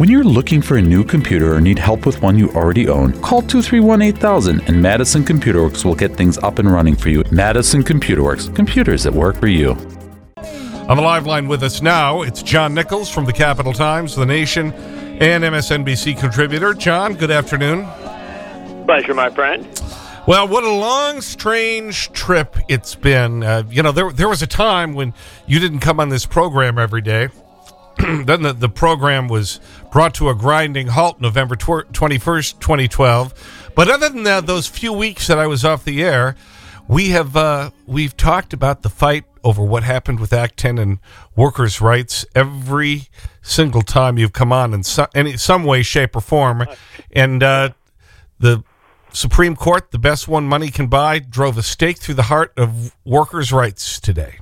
When you're looking for a new computer or need help with one you already own, call 231 8000 and Madison Computer Works will get things up and running for you. Madison Computer Works, computers that work for you. On the live line with us now, it's John Nichols from the Capital Times, The Nation, and MSNBC contributor. John, good afternoon. Pleasure, my friend. Well, what a long, strange trip it's been. Uh, you know, there, there was a time when you didn't come on this program every day. then the, the program was brought to a grinding halt November 21st, 2012. But other than that, those few weeks that I was off the air, we have uh, we've talked about the fight over what happened with Act 10 and workers' rights every single time you've come on in some, some way, shape, or form. And uh, the Supreme Court, the best one money can buy, drove a stake through the heart of workers' rights today.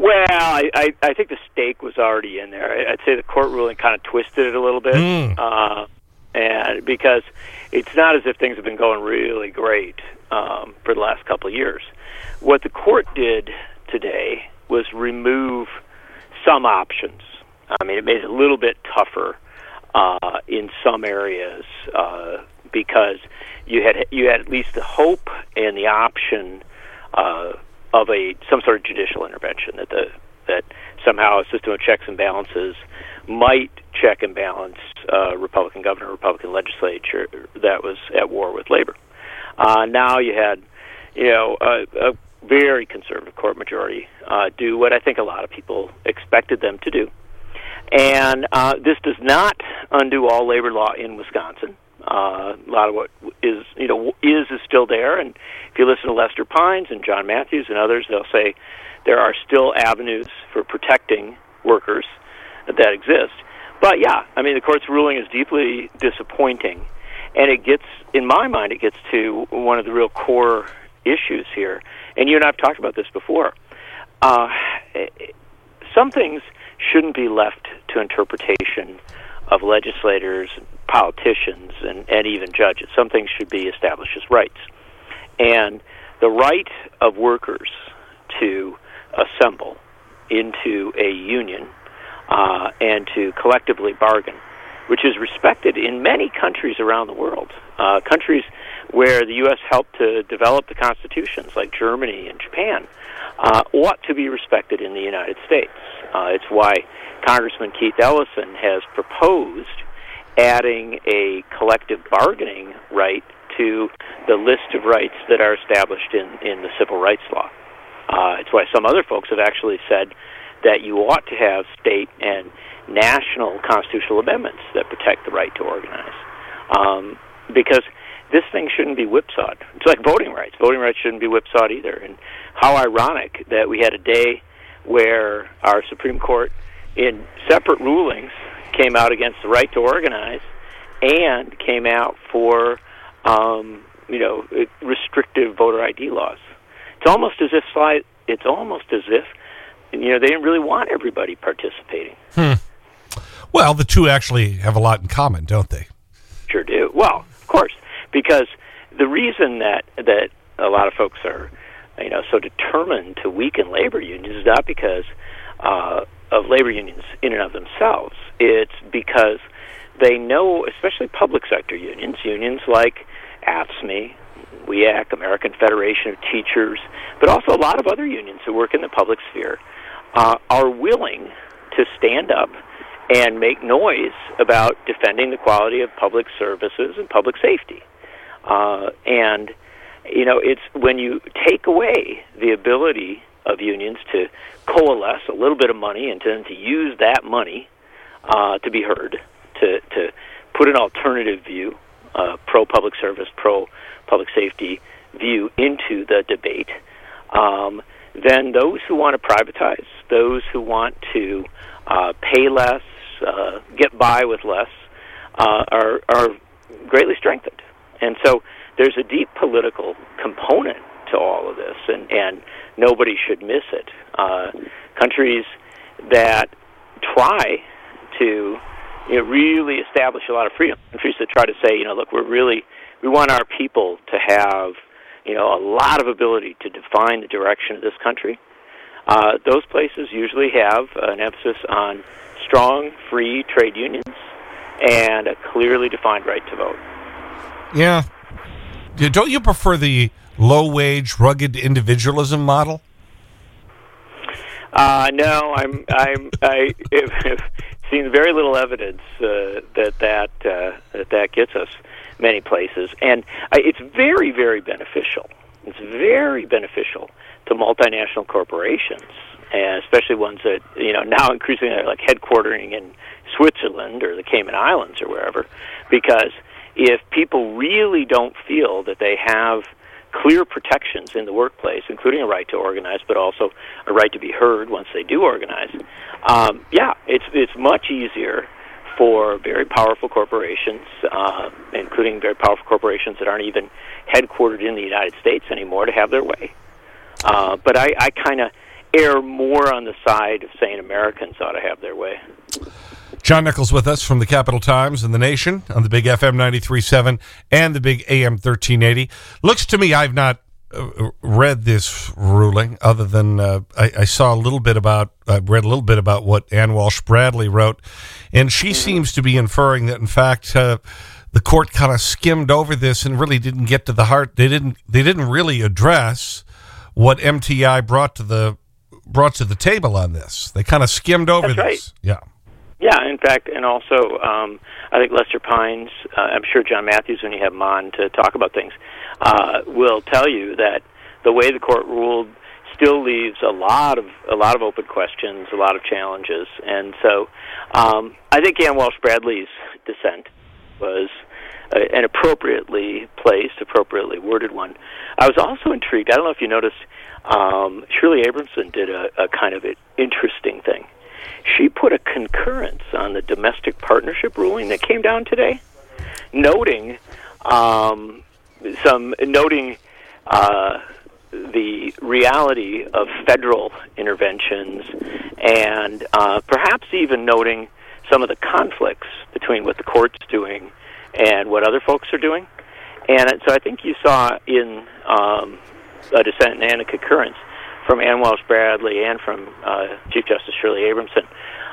Well, I, I, I think the stake was already in there. I'd say the court ruling kind of twisted it a little bit, Mm. uh, and because it's not as if things have been going really great um, for the last couple of years. What the court did today was remove some options. I mean, it made it a little bit tougher uh, in some areas uh, because you had you had at least the hope and the option uh, of a some sort of judicial intervention that the that somehow a system of checks and balances might check and balance uh, Republican governor, Republican legislature that was at war with labor. Uh, now you had, you know, a, a very conservative court majority uh, do what I think a lot of people expected them to do. And uh, this does not undo all labor law in Wisconsin. Uh, a lot of what is, you know, is is still there. And if you listen to Lester Pines and John Matthews and others, they'll say there are still avenues for protecting workers that exist. But yeah, I mean, the court's ruling is deeply disappointing, and it gets, in my mind, it gets to one of the real core issues here. And you and I have talked about this before. Uh, some things shouldn't be left to interpretation of legislators, politicians, and, and even judges. Some things should be established as rights. And the right of workers to assemble into a union uh, and to collectively bargain, which is respected in many countries around the world. Uh, countries where the U.S. helped to develop the constitutions, like Germany and Japan, uh, ought to be respected in the United States. Uh, it's why Congressman Keith Ellison has proposed adding a collective bargaining right to the list of rights that are established in, in the civil rights law. Uh, it's why some other folks have actually said that you ought to have state and national constitutional amendments that protect the right to organize. Um, because this thing shouldn't be whipsawed. It's like voting rights. Voting rights shouldn't be whipsawed either. And how ironic that we had a day where our Supreme Court, in separate rulings, came out against the right to organize and came out for, um, you know, restrictive voter ID laws. It's almost as if slide. It's almost as if you know they didn't really want everybody participating. Hmm. Well, the two actually have a lot in common, don't they? Sure do. Well, of course, because the reason that that a lot of folks are, you know, so determined to weaken labor unions is not because uh, of labor unions in and of themselves. It's because they know, especially public sector unions, unions like AFSCME, WEAC, American Federation of Teachers, but also a lot of other unions who work in the public sphere, uh, are willing to stand up and make noise about defending the quality of public services and public safety. Uh, and you know, it's when you take away the ability of unions to coalesce a little bit of money and then to use that money uh, to be heard, to to put an alternative view, uh, pro public service, pro public safety view into the debate. Um, then those who want to privatize, those who want to uh, pay less, uh, get by with less, uh, are are greatly strengthened. And so there's a deep political component to all of this, and and nobody should miss it. Uh, countries that try to you know, really establish a lot of freedom, countries that try to say, you know, look, we're really we want our people to have you know a lot of ability to define the direction of this country. Uh, those places usually have an emphasis on strong, free trade unions and a clearly defined right to vote. Yeah. Don't you prefer the low-wage, rugged individualism model? Uh, no, I'm, I'm, I have seen very little evidence uh, that that, uh, that that gets us many places, and uh, it's very, very beneficial. It's very beneficial to multinational corporations, and especially ones that you know now increasingly are like headquartering in Switzerland or the Cayman Islands or wherever, because if people really don't feel that they have clear protections in the workplace, including a right to organize, but also a right to be heard once they do organize. Um, yeah, it's it's much easier for very powerful corporations, uh, including very powerful corporations that aren't even headquartered in the United States anymore, to have their way. Uh, but I, I kind of err more on the side of saying Americans ought to have their way. John Nichols with us from the Capital Times and the Nation on the Big FM 93.7 and the Big AM 1380. Looks to me I've not uh, read this ruling other than uh, I, I, saw a little bit about, I read a little bit about what Ann Walsh Bradley wrote, and she mm-hmm. seems to be inferring that, in fact, uh, the court kind of skimmed over this and really didn't get to the heart. They didn't, they didn't really address what MTI brought to the brought to the table on this. They kind of skimmed over That's this. Right. Yeah. Yeah, in fact, and also, um, I think Lester Pines, uh, I'm sure John Matthews, when you have him on to talk about things, uh, will tell you that the way the court ruled still leaves a lot of a lot of open questions, a lot of challenges, and so um, I think Ann Walsh Bradley's dissent was an appropriately placed, appropriately worded one. I was also intrigued. I don't know if you noticed. Um, Shirley Abrahamson did a, a kind of interesting thing she put a concurrence on the domestic partnership ruling that came down today, noting um, some noting uh, the reality of federal interventions, and uh, perhaps even noting some of the conflicts between what the court's doing and what other folks are doing. And so I think you saw in um, a dissent and a concurrence from Ann Walsh Bradley and from uh, Chief Justice Shirley Abrahamson,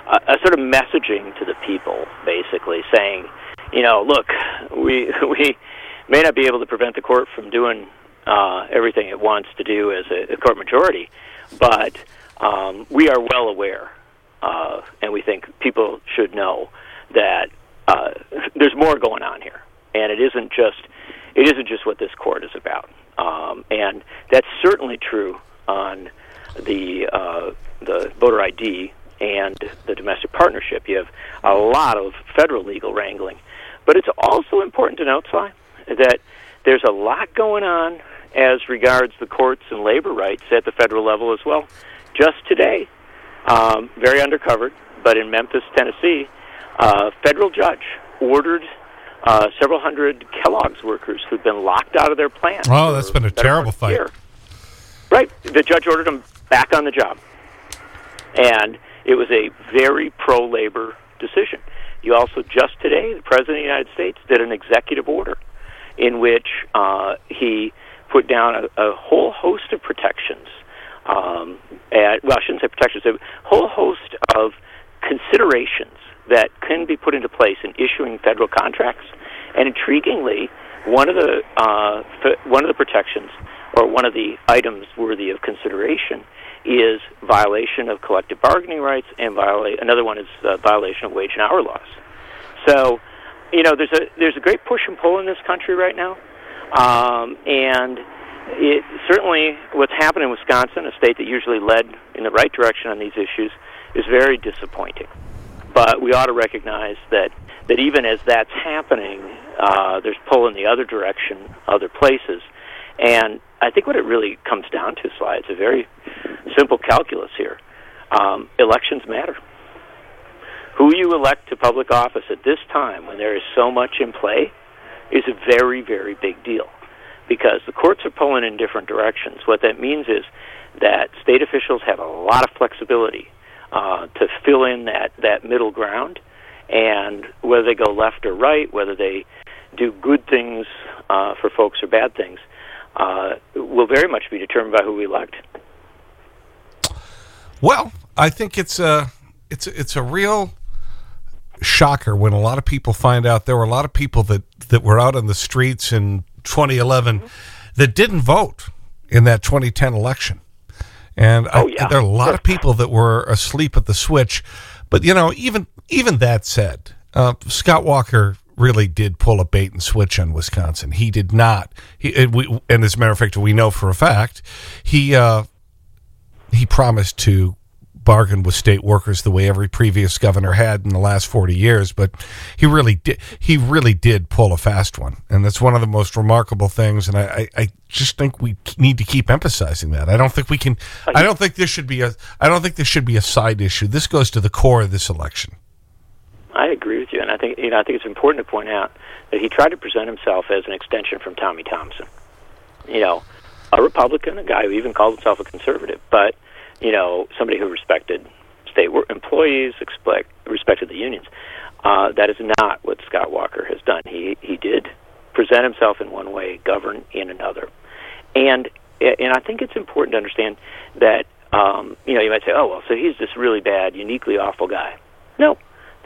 uh, a sort of messaging to the people, basically saying, you know, look, we we may not be able to prevent the court from doing uh, everything it wants to do as a, a court majority, but um, we are well aware, uh, and we think people should know that uh, there's more going on here, and it isn't just it isn't just what this court is about. Um, and that's certainly true on the uh, the voter ID and the domestic partnership. You have a lot of federal legal wrangling, but it's also important to note, Sly, that there's a lot going on as regards the courts and labor rights at the federal level as well. Just today, um, very undercovered, but in Memphis, Tennessee, a federal judge ordered uh, several hundred Kellogg's workers who've been locked out of their plant. Oh, that's been a terrible fight. Year. Right. The judge ordered him back on the job. And it was a very pro labor decision. You also, just today, the President of the United States did an executive order in which uh, he put down a, a whole host of protections. Um, at, well, I shouldn't say protections, a whole host of considerations that can be put into place in issuing federal contracts. And intriguingly, one of the uh, one of the protections or one of the items worthy of consideration is violation of collective bargaining rights, and violate another one is uh, violation of wage and hour laws. So, you know, there's a there's a great push and pull in this country right now, um, and it certainly what's happened in Wisconsin, a state that usually led in the right direction on these issues, is very disappointing. But we ought to recognize that that even as that's happening, uh, there's pull in the other direction, other places, and I think what it really comes down to, Sly, it's a very simple calculus here. Um, elections matter. Who you elect to public office at this time, when there is so much in play, is a very, very big deal because the courts are pulling in different directions. What that means is that state officials have a lot of flexibility uh, to fill in that, that middle ground, and whether they go left or right, whether they do good things uh, for folks or bad things, uh, will very much be determined by who we elect. Well, I think it's a it's a, it's a real shocker when a lot of people find out there were a lot of people that, that were out on the streets in 2011 that didn't vote in that 2010 election. And oh, I, yeah. there are a lot of people that were asleep at the switch. But, you know, even, even that said, uh, Scott Walker really did pull a bait and switch on Wisconsin. He did not. He, and, we, and as a matter of fact, we know for a fact, he, uh, he promised to bargain with state workers the way every previous governor had in the last 40 years, but he really did, he really did pull a fast one. And that's one of the most remarkable things. And I, I, I just think we need to keep emphasizing that. I don't think we can, I don't think this should be a, I don't think this should be a side issue. This goes to the core of this election. I agree with you. And I think, you know, I think it's important to point out that he tried to present himself as an extension from Tommy Thompson. You know, a Republican, a guy who even called himself a conservative, but you know, somebody who respected state employees, expect, respected the unions. Uh, that is not what Scott Walker has done. He he did present himself in one way, govern in another, and and I think it's important to understand that um, you know you might say, oh well, so he's this really bad, uniquely awful guy. No,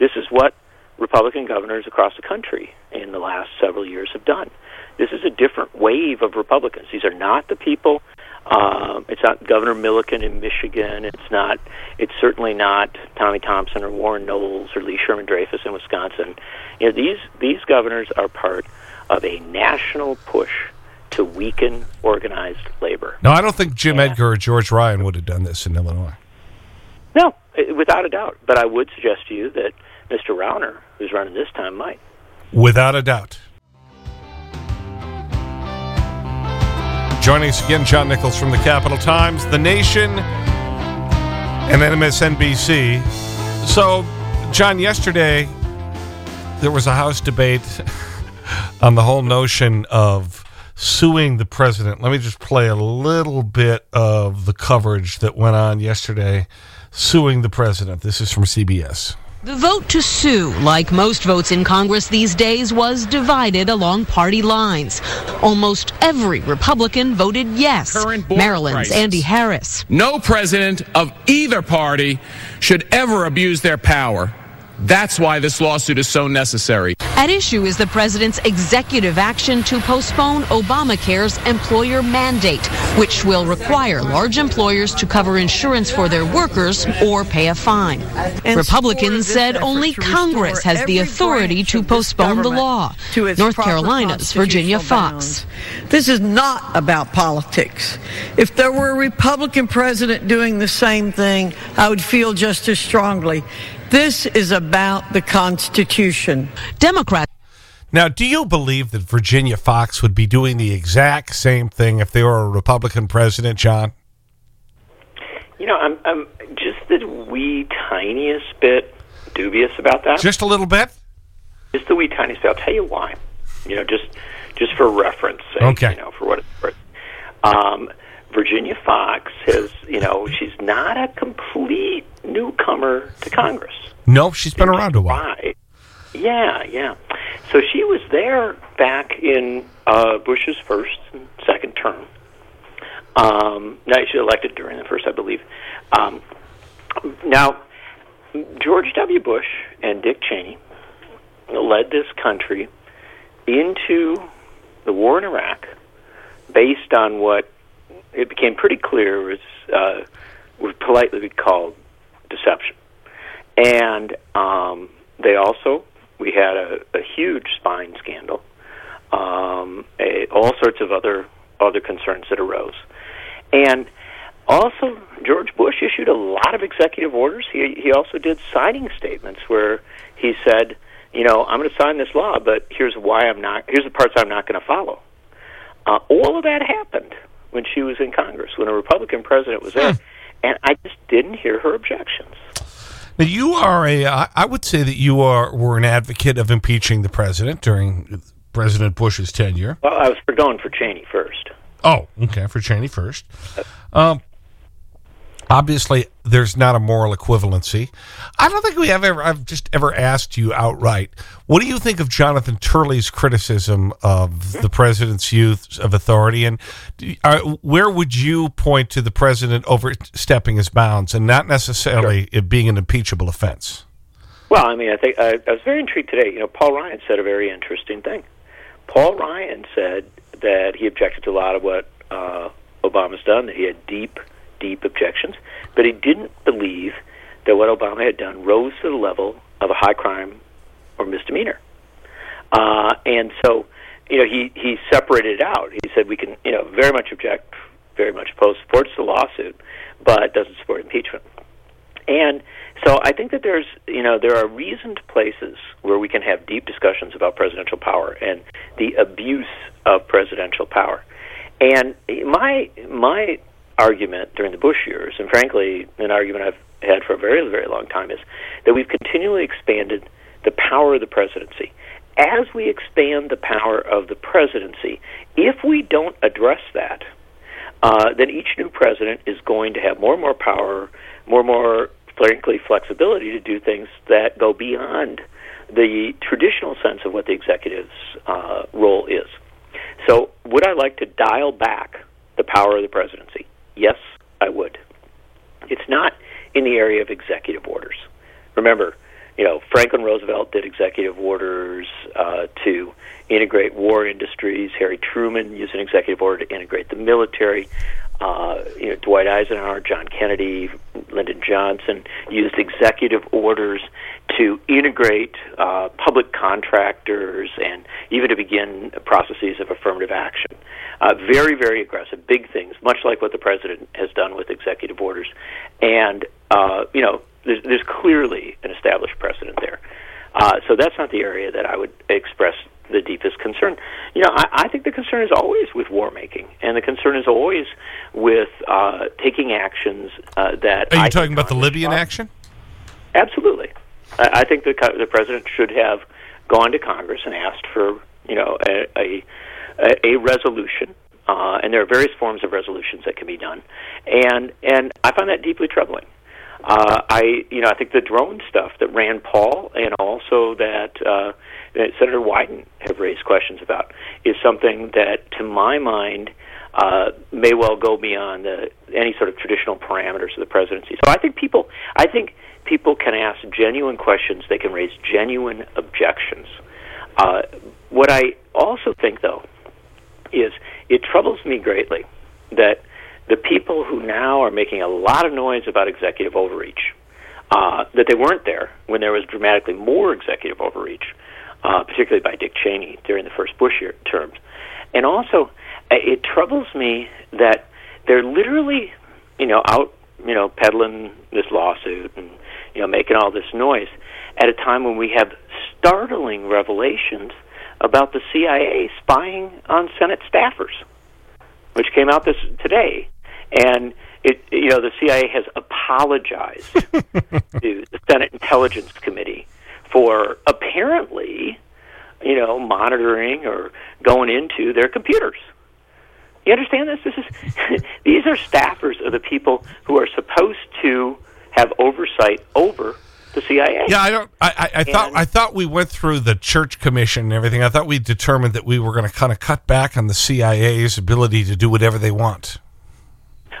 this is what Republican governors across the country in the last several years have done. This is a different wave of Republicans. These are not the people um, it's not Governor Milliken in Michigan. It's not. It's certainly not Tommy Thompson or Warren Knowles or Lee Sherman Dreyfus in Wisconsin. You know, these these governors are part of a national push to weaken organized labor. No, I don't think Jim yeah. Edgar or George Ryan would have done this in Illinois. No, without a doubt. But I would suggest to you that Mr. Rauner, who's running this time, might. Without a doubt. Joining us again, John Nichols from the Capital Times, The Nation, and MSNBC. So, John, yesterday there was a House debate on the whole notion of suing the president. Let me just play a little bit of the coverage that went on yesterday suing the president. This is from CBS. The vote to sue, like most votes in Congress these days, was divided along party lines. Almost every Republican voted yes. Maryland's crisis. Andy Harris. No president of either party should ever abuse their power that's why this lawsuit is so necessary. At issue is the president's executive action to postpone Obamacare's employer mandate, which will require large employers to cover insurance for their workers or pay a fine. And Republicans said only Congress has the authority to postpone the law. North Carolina's Virginia Foxx. This is not about politics. If there were a Republican president doing the same thing, I would feel just as strongly. This is about the Constitution. Democrats. Now, do you believe that Virginia Foxx would be doing the exact same thing if they were a Republican president, John? You know, I'm, I'm just the wee tiniest bit dubious about that. Just a little bit? Just the wee tiniest bit. I'll tell you why. You know, just just for reference sake, okay. you know, for what it's worth. Um, Virginia Foxx has, you know, she's not a complete newcomer to Congress. No, she's been around a while. Yeah, yeah. So she was there back in uh, Bush's first and second term. Um, now she elected during the first, I believe. Um, now, George W. Bush and Dick Cheney led this country into the war in Iraq based on what it became pretty clear was uh, would politely be called deception. And um, they also we had a, a huge spine scandal, um, a, all sorts of other other concerns that arose, and also George Bush issued a lot of executive orders. He he also did signing statements where he said, you know, I'm going to sign this law, but here's why I'm not. Here's the parts I'm not going to follow. Uh, all of that happened when she was in Congress, when a Republican president was there, hmm. And I just didn't hear her objections. Now, you are a, I would say that you are, were an advocate of impeaching the president during President Bush's tenure. Well, I was for going for Cheney first. Oh, okay, for Cheney first. Um, Obviously, there's not a moral equivalency. I don't think we have ever, I've just ever asked you outright, what do you think of Jonathan Turley's criticism of the president's use of authority? And are, where would you point to the president overstepping his bounds and not necessarily sure. it being an impeachable offense? Well, I mean, I think I, I was very intrigued today. You know, Paul Ryan said a very interesting thing. Paul Ryan said that he objected to a lot of what uh, Obama's done, that he had deep, deep objections, but he didn't believe that what Obama had done rose to the level of a high crime or misdemeanor. Uh, and so, you know, he, he separated it out. He said we can, you know, very much object, very much oppose, supports the lawsuit, but doesn't support impeachment. And so I think that there's, you know, there are reasoned places where we can have deep discussions about presidential power and the abuse of presidential power. And my my argument during the Bush years, and frankly, an argument I've had for a very very long time, is that we've continually expanded the power of the presidency. As we expand the power of the presidency, if we don't address that, uh, then each new president is going to have more and more power, more and more, frankly, flexibility to do things that go beyond the traditional sense of what the executive's uh, role is. So, would I like to dial back the power of the presidency? Yes, I would. It's not in the area of executive orders. Remember, you know, Franklin Roosevelt did executive orders uh, to integrate war industries. Harry Truman used an executive order to integrate the military. Uh, you know, Dwight Eisenhower, John Kennedy, Lyndon Johnson used executive orders to integrate uh, public contractors and even to begin processes of affirmative action. Uh, very, very aggressive, big things, much like what the president has done with executive orders. And, uh, you know, there's, there's clearly an established precedent there. Uh, so that's not the area that I would express the deepest concern. You know, I, I think the concern is always with war making, and the concern is always with uh, taking actions uh, that. Are you I talking about the Libyan action? Absolutely. I, I think the the president should have gone to Congress and asked for you know a a, a resolution. Uh, and there are various forms of resolutions that can be done, and and I find that deeply troubling. Uh, I, you know, I think the drone stuff that Rand Paul and also that, uh, that Senator Wyden have raised questions about is something that, to my mind, uh, may well go beyond the, any sort of traditional parameters of the presidency. So I think people, I think people can ask genuine questions. They can raise genuine objections. Uh, what I also think, though, is it troubles me greatly that the people who now are making a lot of noise about executive overreach, uh, that they weren't there when there was dramatically more executive overreach, uh, particularly by Dick Cheney during the first Bush year terms. And also, uh, it troubles me that they're literally, you know, out, you know, peddling this lawsuit and, you know, making all this noise at a time when we have startling revelations about the CIA spying on Senate staffers, which came out this today and it you know the CIA has apologized to the Senate Intelligence Committee for apparently you know monitoring or going into their computers. You understand this? This is these are staffers of the people who are supposed to have oversight over the CIA. Yeah, I don't. I, I, I thought I thought we went through the Church Commission and everything. I thought we determined that we were going to kind of cut back on the CIA's ability to do whatever they want.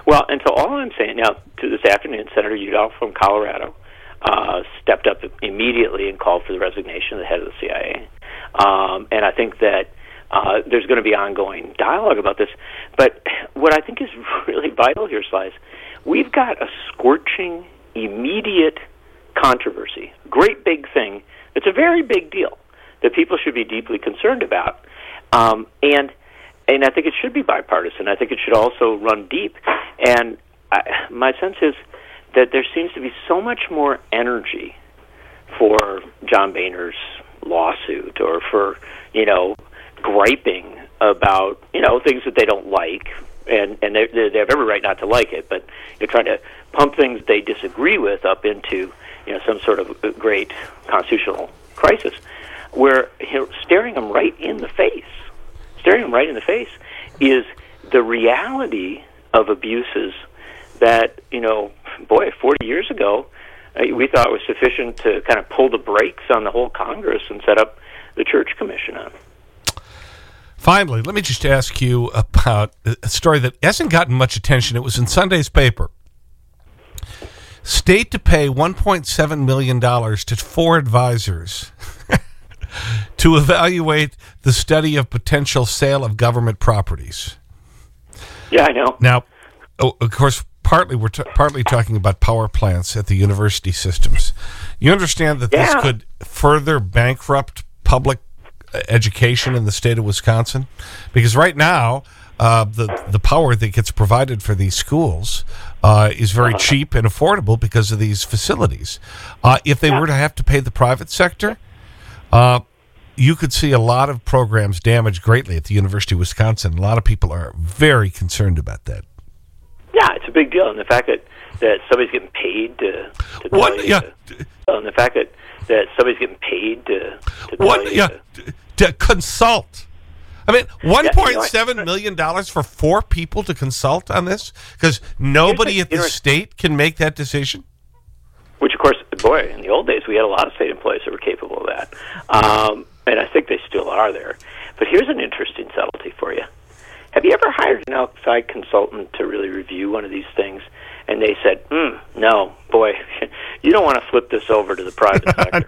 Well, and so all I'm saying now to this afternoon, Senator Udall from Colorado uh, stepped up immediately and called for the resignation of the head of the CIA. Um, and I think that uh, there's going to be ongoing dialogue about this. But what I think is really vital here, Slice, we've got a scorching, immediate controversy, great big thing. It's a very big deal that people should be deeply concerned about. Um, and and I think it should be bipartisan. I think it should also run deep. And I, my sense is that there seems to be so much more energy for John Boehner's lawsuit or for you know griping about you know things that they don't like. And and they they have every right not to like it but you're trying to pump things they disagree with up into you know some sort of great constitutional crisis where you know, staring them right in the face staring them right in the face is the reality of abuses that you know, boy, 40 years ago, uh, we thought was sufficient to kind of pull the brakes on the whole Congress and set up the Church Commission on. Finally, let me just ask you about a story that hasn't gotten much attention. It was in Sunday's paper. state to pay $1.7 million to four advisors to evaluate the study of potential sale of government properties. Yeah, I know. Now, oh, of course, partly we're partly talking about power plants at the university systems. You understand that this could further bankrupt public uh, education in the state of Wisconsin? Because right now, uh, the, the power that gets provided for these schools uh, is very cheap and affordable because of these facilities. Uh, if they were to have to pay the private sector, uh, you could see a lot of programs damaged greatly at the University of Wisconsin. A lot of people are very concerned about that. Yeah, it's a big deal, and the fact that that somebody's getting paid to, to What? Yeah. to- and the fact that that somebody's getting paid to, to What? Yeah, to- to consult. I mean, one point seven million dollars for four people to consult on this because nobody at the the state can make that decision. which of course, boy, in the old days we had a lot of state employees that were capable of that, um, and I think they still are there. But here's an interesting subtlety for you. Have you ever hired an outside consultant to really review one of these things? And they said, mm, "No, boy, you don't want to flip this over to the private sector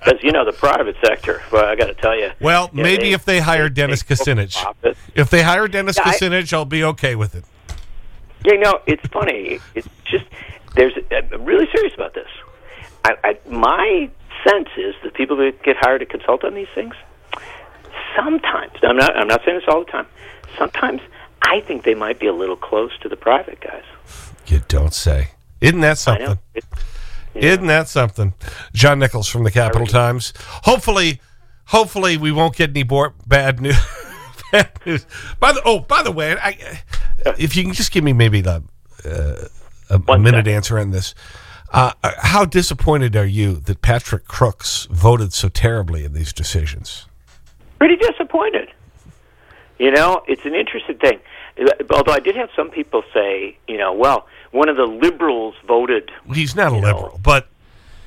because you know the private sector. Well, I got to tell you. Well, yeah, maybe they- if they hire Dennis Kucinich. If they hire Dennis Yeah, I- Kucinich, I'll be okay with it. You know, it's funny. It's just there's. I'm really serious about this. I, I, my sense is that people that get hired to consult on these things, sometimes I'm not. I'm not saying this all the time. Sometimes I think they might be a little close to the private guys. You don't say. Isn't that something? know. It, Isn't that something? John Nichols from the Capital Times. Hopefully, hopefully we won't get any more bad news. bad news. By the oh, by the way, I, if you can just give me maybe the, uh, a, a One minute second. answer on this. Uh, how disappointed are you that Patrick Crooks voted so terribly in these decisions? pretty disappointed. You know, it's an interesting thing. Although I did have some people say, you know, well, one of the liberals voted. He's not a You know, liberal, but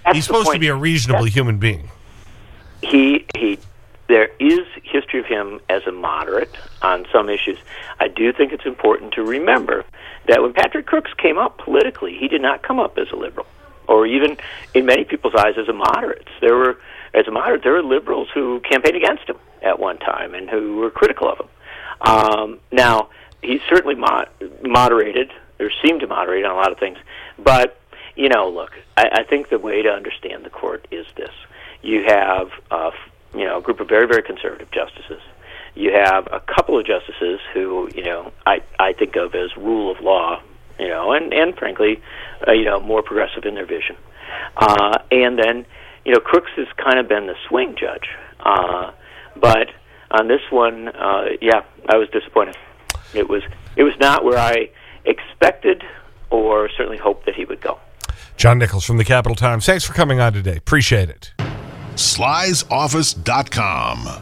That's he's supposed to be a reasonable human being. he he there is history of him as a moderate on some issues. I do think it's important to remember that when Patrick Crooks came up politically, he did not come up as a liberal, or even in many people's eyes as a moderate. There were as a moderate, there were liberals who campaigned against him at one time and who were critical of him. Um, now he's certainly mod- moderated or seemed to moderate on a lot of things, but you know, look, I, I think the way to understand the court is this: you have uh, you know a group of very very conservative justices. You have a couple of justices who you know I I think of as rule of law, you know, and and frankly, uh, you know, more progressive in their vision. Uh, and then you know, Crooks has kind of been the swing judge, uh, but on this one, uh, yeah, I was disappointed. It was it was not where I expected or certainly hoped that he would go. John Nichols from the Capital Times. Thanks for coming on today. Appreciate it. slysoffice.com.